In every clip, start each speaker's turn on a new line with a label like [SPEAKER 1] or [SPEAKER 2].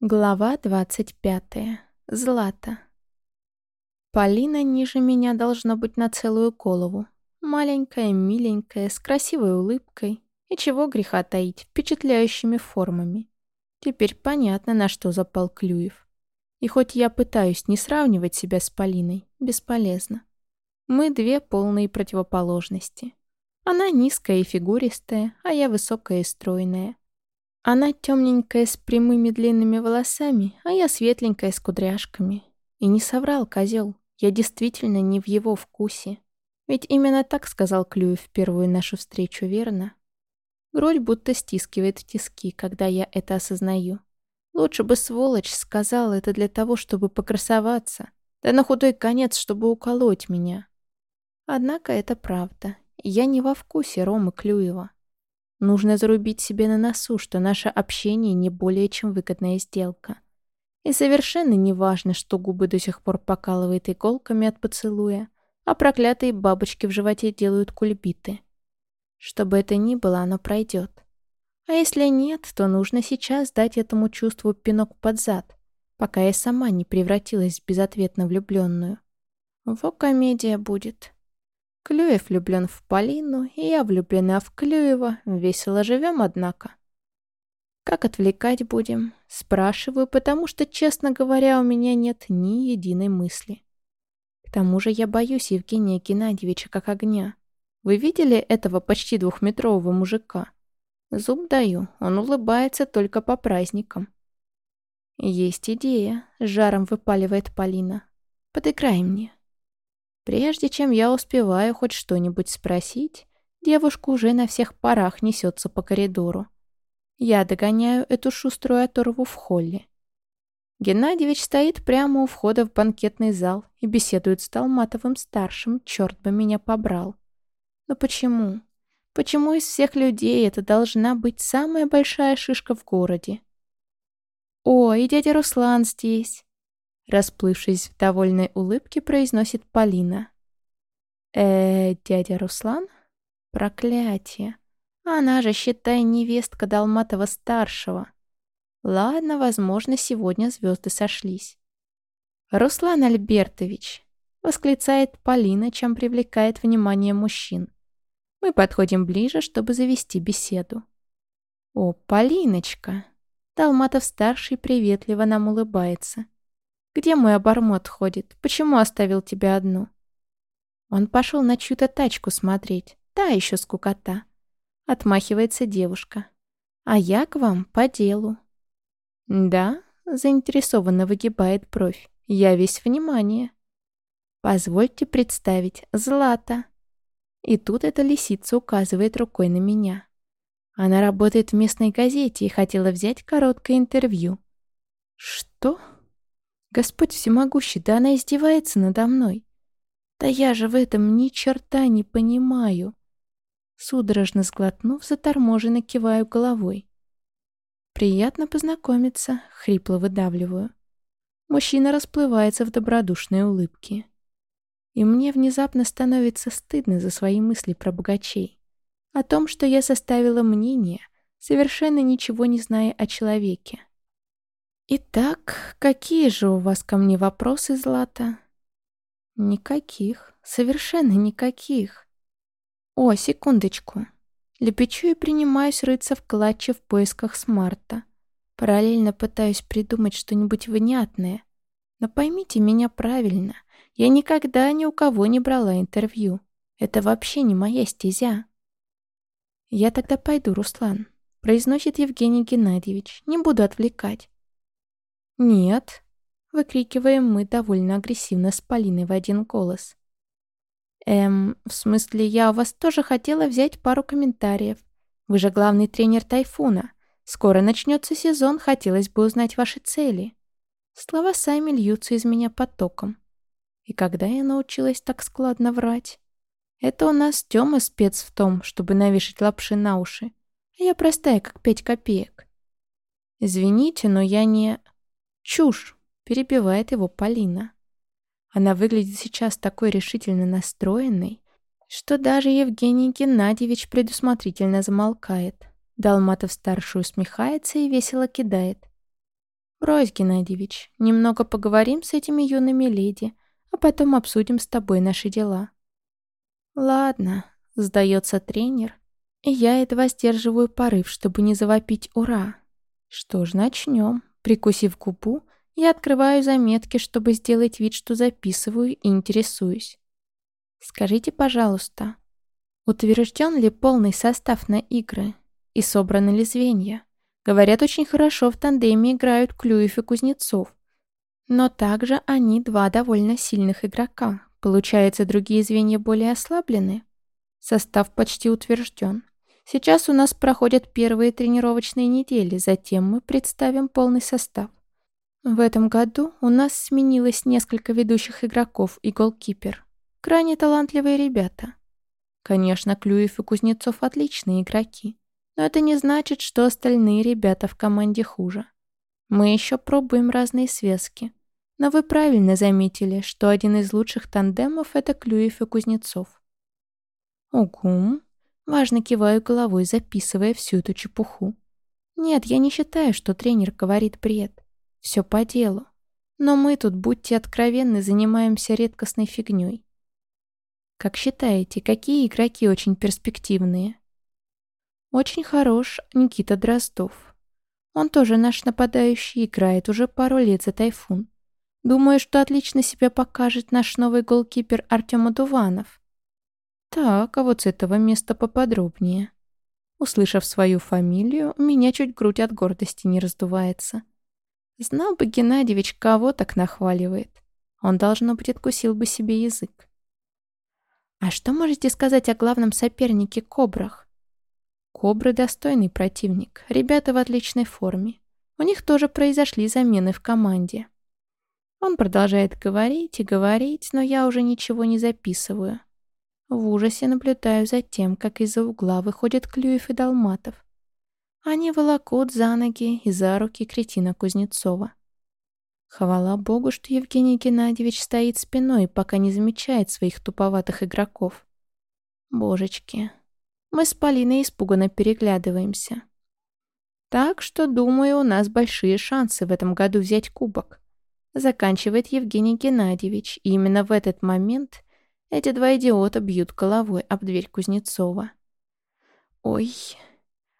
[SPEAKER 1] Глава 25. Злата. Полина ниже меня должно быть на целую голову. Маленькая, миленькая, с красивой улыбкой. И чего греха таить, впечатляющими формами. Теперь понятно, на что запал Клюев. И хоть я пытаюсь не сравнивать себя с Полиной, бесполезно. Мы две полные противоположности. Она низкая и фигуристая, а я высокая и стройная. Она темненькая с прямыми длинными волосами, а я светленькая с кудряшками. И не соврал козел, я действительно не в его вкусе. Ведь именно так сказал Клюев в первую нашу встречу, верно? Грудь будто стискивает в тиски, когда я это осознаю. Лучше бы сволочь сказал это для того, чтобы покрасоваться, да на худой конец, чтобы уколоть меня. Однако это правда. Я не во вкусе Ромы Клюева. Нужно зарубить себе на носу, что наше общение не более чем выгодная сделка. И совершенно не важно, что губы до сих пор покалывает иголками от поцелуя, а проклятые бабочки в животе делают кульбиты. Что бы это ни было, оно пройдет. А если нет, то нужно сейчас дать этому чувству пинок под зад, пока я сама не превратилась в безответно влюбленную. Во комедия будет. Клюев влюблен в Полину, и я влюблена в Клюева. Весело живем, однако. Как отвлекать будем? Спрашиваю, потому что, честно говоря, у меня нет ни единой мысли. К тому же я боюсь Евгения Геннадьевича как огня. Вы видели этого почти двухметрового мужика? Зуб даю, он улыбается только по праздникам. Есть идея, жаром выпаливает Полина. Подыграй мне. Прежде чем я успеваю хоть что-нибудь спросить, девушка уже на всех парах несется по коридору. Я догоняю эту шуструю оторву в холле. Геннадьевич стоит прямо у входа в банкетный зал и беседует с Талматовым-старшим, черт бы меня побрал. Но почему? Почему из всех людей это должна быть самая большая шишка в городе? О, и дядя Руслан здесь. Расплывшись в довольной улыбке, произносит Полина. э дядя Руслан? Проклятие. Она же, считай, невестка Долматова-старшего. Ладно, возможно, сегодня звезды сошлись. «Руслан Альбертович!» — восклицает Полина, чем привлекает внимание мужчин. Мы подходим ближе, чтобы завести беседу. «О, Полиночка!» Долматов-старший приветливо нам улыбается. Где мой обормот ходит? Почему оставил тебя одну?» Он пошел на чью-то тачку смотреть. Та еще скукота. Отмахивается девушка. «А я к вам по делу». «Да?» — заинтересованно выгибает бровь. «Я весь внимание». «Позвольте представить, Злата». И тут эта лисица указывает рукой на меня. Она работает в местной газете и хотела взять короткое интервью. «Что?» Господь всемогущий, да она издевается надо мной. Да я же в этом ни черта не понимаю. Судорожно сглотнув, заторможенно киваю головой. Приятно познакомиться, хрипло выдавливаю. Мужчина расплывается в добродушной улыбке. И мне внезапно становится стыдно за свои мысли про богачей. О том, что я составила мнение, совершенно ничего не зная о человеке. «Итак, какие же у вас ко мне вопросы, Злата?» «Никаких. Совершенно никаких. О, секундочку. Лепечу и принимаюсь рыться в клатче в поисках смарта. Параллельно пытаюсь придумать что-нибудь внятное. Но поймите меня правильно. Я никогда ни у кого не брала интервью. Это вообще не моя стезя. «Я тогда пойду, Руслан», — произносит Евгений Геннадьевич. «Не буду отвлекать. «Нет», — выкрикиваем мы довольно агрессивно с Полиной в один голос. «Эм, в смысле, я у вас тоже хотела взять пару комментариев. Вы же главный тренер Тайфуна. Скоро начнется сезон, хотелось бы узнать ваши цели». Слова сами льются из меня потоком. И когда я научилась так складно врать? Это у нас Тёма спец в том, чтобы навешать лапши на уши. А я простая, как пять копеек. Извините, но я не... «Чушь!» — перебивает его Полина. Она выглядит сейчас такой решительно настроенной, что даже Евгений Геннадьевич предусмотрительно замолкает. Далматов-старший усмехается и весело кидает. Брось, Геннадьевич, немного поговорим с этими юными леди, а потом обсудим с тобой наши дела. Ладно, сдается тренер, и я едва сдерживаю порыв, чтобы не завопить «Ура!». Что ж, начнем. Прикусив губу, я открываю заметки, чтобы сделать вид, что записываю и интересуюсь. Скажите, пожалуйста, утвержден ли полный состав на игры и собраны ли звенья? Говорят, очень хорошо в тандеме играют Клюев и Кузнецов. Но также они два довольно сильных игрока. Получается, другие звенья более ослаблены? Состав почти утвержден. Сейчас у нас проходят первые тренировочные недели, затем мы представим полный состав. В этом году у нас сменилось несколько ведущих игроков и голкипер. Крайне талантливые ребята. Конечно, Клюев и Кузнецов отличные игроки, но это не значит, что остальные ребята в команде хуже. Мы еще пробуем разные связки. Но вы правильно заметили, что один из лучших тандемов — это Клюев и Кузнецов. Угу. Важно киваю головой, записывая всю эту чепуху. Нет, я не считаю, что тренер говорит бред. Все по делу. Но мы тут, будьте откровенны, занимаемся редкостной фигней. Как считаете, какие игроки очень перспективные? Очень хорош Никита Дроздов. Он тоже наш нападающий, играет уже пару лет за Тайфун. Думаю, что отлично себя покажет наш новый голкипер Артем Адуванов. Так, а вот с этого места поподробнее. Услышав свою фамилию, меня чуть грудь от гордости не раздувается. Знал бы Геннадьевич, кого так нахваливает. Он, должно быть, откусил бы себе язык. А что можете сказать о главном сопернике Кобрах? Кобры достойный противник, ребята в отличной форме. У них тоже произошли замены в команде. Он продолжает говорить и говорить, но я уже ничего не записываю. В ужасе наблюдаю за тем, как из-за угла выходят Клюев и Долматов. Они волокут за ноги и за руки кретина Кузнецова. Хвала богу, что Евгений Геннадьевич стоит спиной, пока не замечает своих туповатых игроков. Божечки. Мы с Полиной испуганно переглядываемся. Так что, думаю, у нас большие шансы в этом году взять кубок. Заканчивает Евгений Геннадьевич, и именно в этот момент эти два идиота бьют головой об дверь Кузнецова. Ой.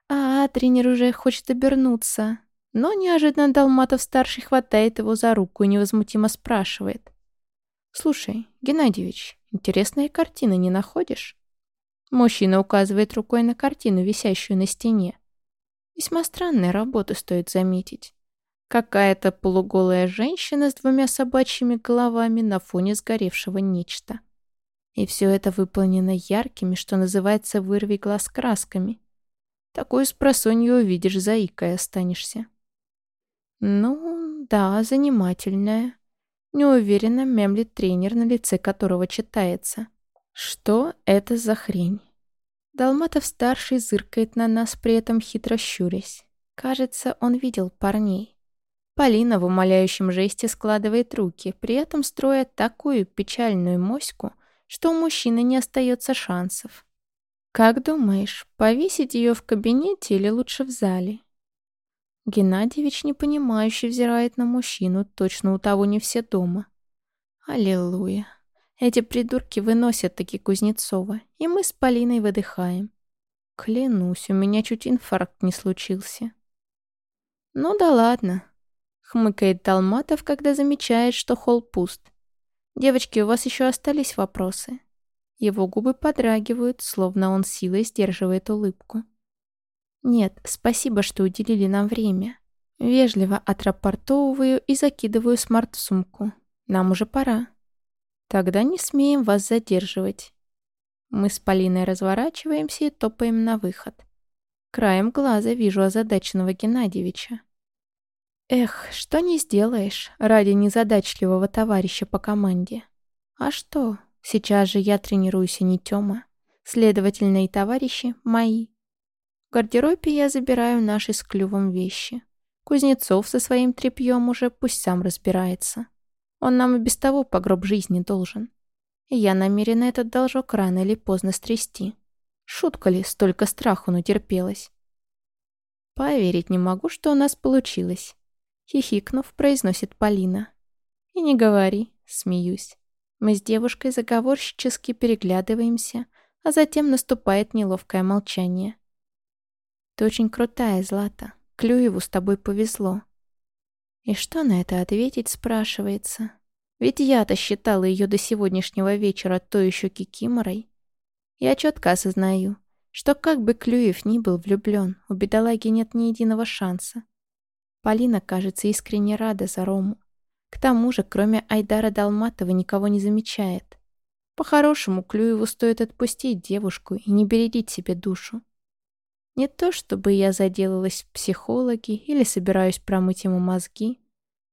[SPEAKER 1] А, тренер уже хочет обернуться. Но неожиданно Долматов-старший хватает его за руку и невозмутимо спрашивает. «Слушай, Геннадьевич, интересная картина не находишь?» Мужчина указывает рукой на картину, висящую на стене. Весьма странная работа, стоит заметить. Какая-то полуголая женщина с двумя собачьими головами на фоне сгоревшего нечто. И все это выполнено яркими, что называется, вырви глаз красками. Такую спросонью увидишь, заикой останешься. Ну, да, занимательная. Неуверенно мемлит тренер, на лице которого читается. Что это за хрень? Долматов-старший зыркает на нас, при этом хитро щурясь. Кажется, он видел парней. Полина в умоляющем жесте складывает руки, при этом строя такую печальную моську, что у мужчины не остается шансов. Как думаешь, повесить ее в кабинете или лучше в зале? Геннадьевич непонимающе взирает на мужчину, точно у того не все дома. Аллилуйя. Эти придурки выносят таки Кузнецова, и мы с Полиной выдыхаем. Клянусь, у меня чуть инфаркт не случился. Ну да ладно, хмыкает Талматов, когда замечает, что холл пуст. «Девочки, у вас еще остались вопросы?» Его губы подрагивают, словно он силой сдерживает улыбку. «Нет, спасибо, что уделили нам время. Вежливо отрапортовываю и закидываю смарт в сумку. Нам уже пора. Тогда не смеем вас задерживать». Мы с Полиной разворачиваемся и топаем на выход. Краем глаза вижу озадаченного Геннадьевича. Эх, что не сделаешь ради незадачливого товарища по команде. А что, сейчас же я тренируюсь, а не Тёма. Следовательно, и товарищи мои. В гардеробе я забираю наши с клювом вещи. Кузнецов со своим тряпьем уже пусть сам разбирается. Он нам и без того по гроб жизни должен. И я намерена этот должок рано или поздно стрясти. Шутка ли, столько страху натерпелась. Поверить не могу, что у нас получилось. Хихикнув, произносит Полина. И не говори, смеюсь. Мы с девушкой заговорщически переглядываемся, а затем наступает неловкое молчание. Ты очень крутая, Злата. Клюеву с тобой повезло. И что на это ответить, спрашивается. Ведь я-то считала ее до сегодняшнего вечера то еще кикиморой. Я четко осознаю, что как бы Клюев ни был влюблен, у бедолаги нет ни единого шанса. Полина, кажется, искренне рада за Рому. К тому же, кроме Айдара Далматова, никого не замечает. По-хорошему, Клюеву стоит отпустить девушку и не бередить себе душу. Не то, чтобы я заделалась в психологи или собираюсь промыть ему мозги.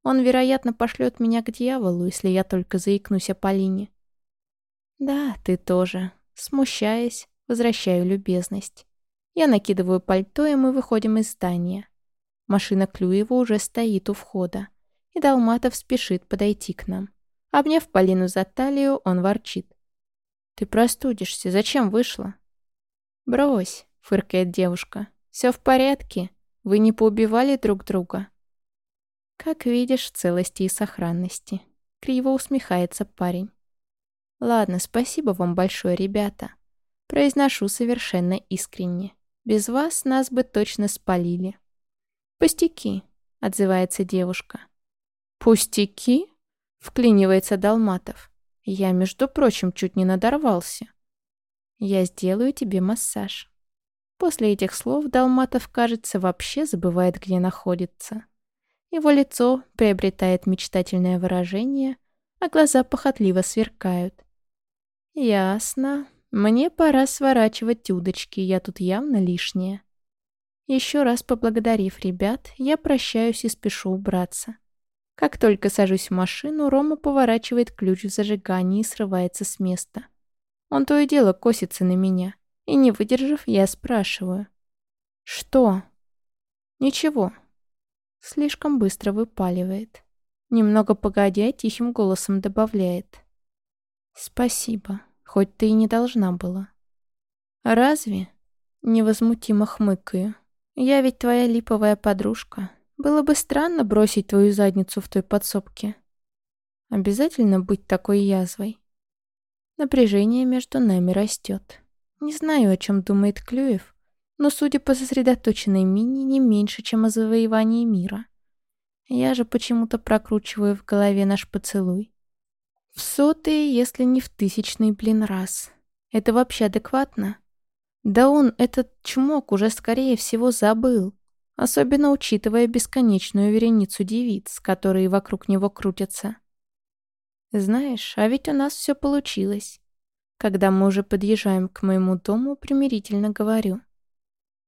[SPEAKER 1] Он, вероятно, пошлет меня к дьяволу, если я только заикнусь о Полине. Да, ты тоже. Смущаясь, возвращаю любезность. Я накидываю пальто, и мы выходим из здания. Машина Клюева уже стоит у входа, и Далматов спешит подойти к нам. Обняв Полину за талию, он ворчит. «Ты простудишься. Зачем вышла?» «Брось», — фыркает девушка. «Все в порядке. Вы не поубивали друг друга?» «Как видишь, в целости и сохранности», — криво усмехается парень. «Ладно, спасибо вам большое, ребята. Произношу совершенно искренне. Без вас нас бы точно спалили». «Пустяки», — отзывается девушка. «Пустяки?» — вклинивается Долматов. «Я, между прочим, чуть не надорвался». «Я сделаю тебе массаж». После этих слов Долматов, кажется, вообще забывает, где находится. Его лицо приобретает мечтательное выражение, а глаза похотливо сверкают. «Ясно. Мне пора сворачивать удочки, я тут явно лишняя». Еще раз поблагодарив ребят, я прощаюсь и спешу убраться. Как только сажусь в машину, Рома поворачивает ключ в зажигании и срывается с места. Он то и дело косится на меня, и не выдержав, я спрашиваю. «Что?» «Ничего». Слишком быстро выпаливает. Немного погодя, тихим голосом добавляет. «Спасибо, хоть ты и не должна была». «Разве?» Невозмутимо хмыкаю. Я ведь твоя липовая подружка. Было бы странно бросить твою задницу в той подсобке. Обязательно быть такой язвой. Напряжение между нами растет. Не знаю, о чем думает Клюев, но, судя по сосредоточенной мини, не меньше, чем о завоевании мира. Я же почему-то прокручиваю в голове наш поцелуй. В сотый, если не в тысячный, блин, раз. Это вообще адекватно? Да он этот чмок уже, скорее всего, забыл. Особенно учитывая бесконечную вереницу девиц, которые вокруг него крутятся. Знаешь, а ведь у нас все получилось. Когда мы уже подъезжаем к моему дому, примирительно говорю.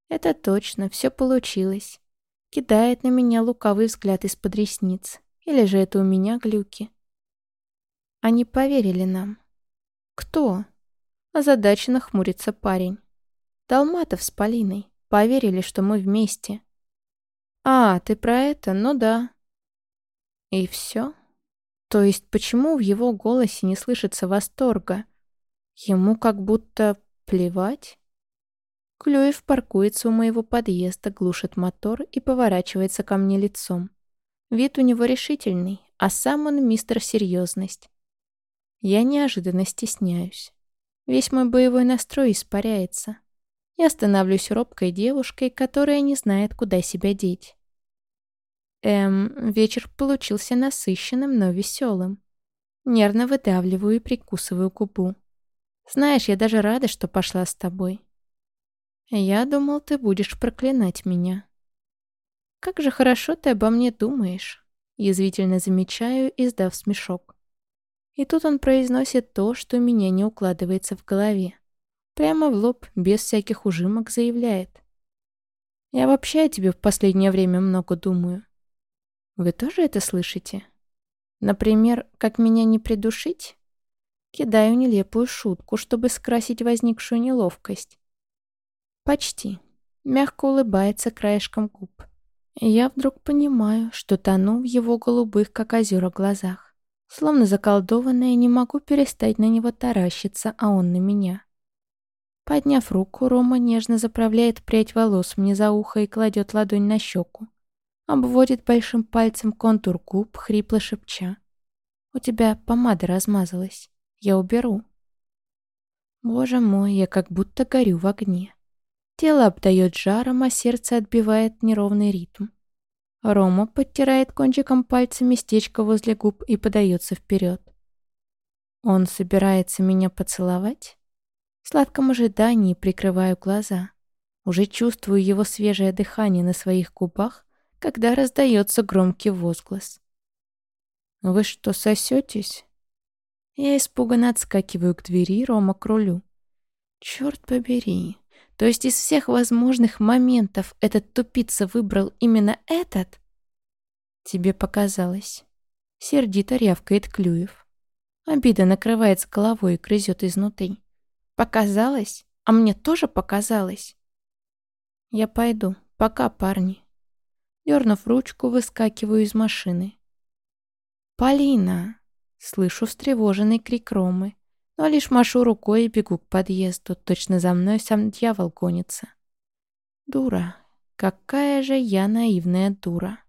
[SPEAKER 1] Это точно, все получилось. Кидает на меня лукавый взгляд из-под ресниц. Или же это у меня глюки? Они поверили нам. Кто? Озадаченно хмурится парень. Долматов с Полиной. Поверили, что мы вместе. А, ты про это? Ну да. И все? То есть почему в его голосе не слышится восторга? Ему как будто плевать? Клюев паркуется у моего подъезда, глушит мотор и поворачивается ко мне лицом. Вид у него решительный, а сам он мистер серьезность. Я неожиданно стесняюсь. Весь мой боевой настрой испаряется. Я становлюсь робкой девушкой, которая не знает, куда себя деть. Эм, вечер получился насыщенным, но веселым. Нервно выдавливаю и прикусываю губу. Знаешь, я даже рада, что пошла с тобой. Я думал, ты будешь проклинать меня. Как же хорошо ты обо мне думаешь, язвительно замечаю, издав смешок. И тут он произносит то, что у меня не укладывается в голове. Прямо в лоб, без всяких ужимок, заявляет. «Я вообще о тебе в последнее время много думаю. Вы тоже это слышите? Например, как меня не придушить?» Кидаю нелепую шутку, чтобы скрасить возникшую неловкость. «Почти». Мягко улыбается краешком губ. я вдруг понимаю, что тону в его голубых, как озера, глазах. Словно заколдованная, не могу перестать на него таращиться, а он на меня. Подняв руку, Рома нежно заправляет прядь волос мне за ухо и кладет ладонь на щеку. Обводит большим пальцем контур губ, хрипло шепча. «У тебя помада размазалась. Я уберу». Боже мой, я как будто горю в огне. Тело обдает жаром, а сердце отбивает неровный ритм. Рома подтирает кончиком пальца местечко возле губ и подается вперед. Он собирается меня поцеловать? В сладком ожидании прикрываю глаза. Уже чувствую его свежее дыхание на своих губах, когда раздается громкий возглас. «Вы что, сосетесь?» Я испуганно отскакиваю к двери, Рома к рулю. Черт побери. То есть из всех возможных моментов этот тупица выбрал именно этот? Тебе показалось. Сердито рявкает Клюев. Обида накрывает головой и грызет изнутри. Показалось? А мне тоже показалось. Я пойду. Пока, парни. Дернув ручку, выскакиваю из машины. «Полина!» Слышу встревоженный крик Ромы но лишь машу рукой и бегу к подъезду. Точно за мной сам дьявол гонится. Дура. Какая же я наивная дура.